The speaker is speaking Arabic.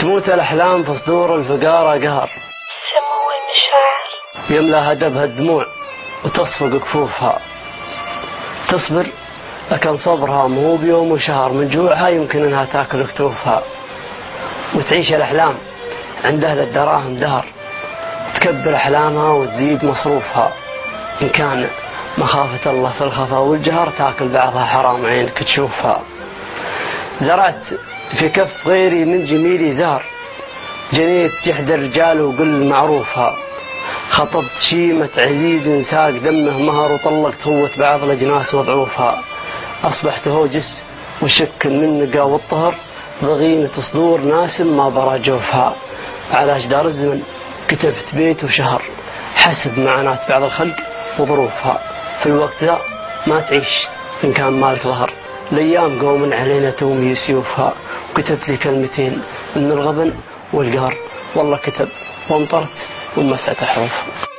تموت الأحلام في صدور الفقارة قهر. سمو المشاعر. يملى هدبها الدموع وتصفق كفوفها. تصبر لكن صبرها مو بيوم وشهر من جوعها يمكن إنها تأكل كتوفها. وتعيش الأحلام عند أهل الدراهم دهر. تكبر أحلامها وتزيد مصروفها. إن كان مخافة الله في الخفا والجهر تأكل بعضها حرام عينك تشوفها. زرعت في كف غيري من جميلي زهر. جنيت جحد الرجال وقل معروفها خطبت شيمة عزيز ساق دمه مهر وطلقت هوة بعض الأجناس وضعوفها. أصبحت هوجس وشك من نقا والطهر. ضغينة صدور ناس ما برا جوفها. على أجدار الزمن كتبت بيت وشهر. حسب معاناة بعض الخلق وظروفها. في الوقت ذا ما تعيش إن كان مالك ظهر. الأيام قوم علينا تومي سيوفها وكتبت لي كلمتين من الغبن والقهر. والله كتب وامطرت ومسعت حروف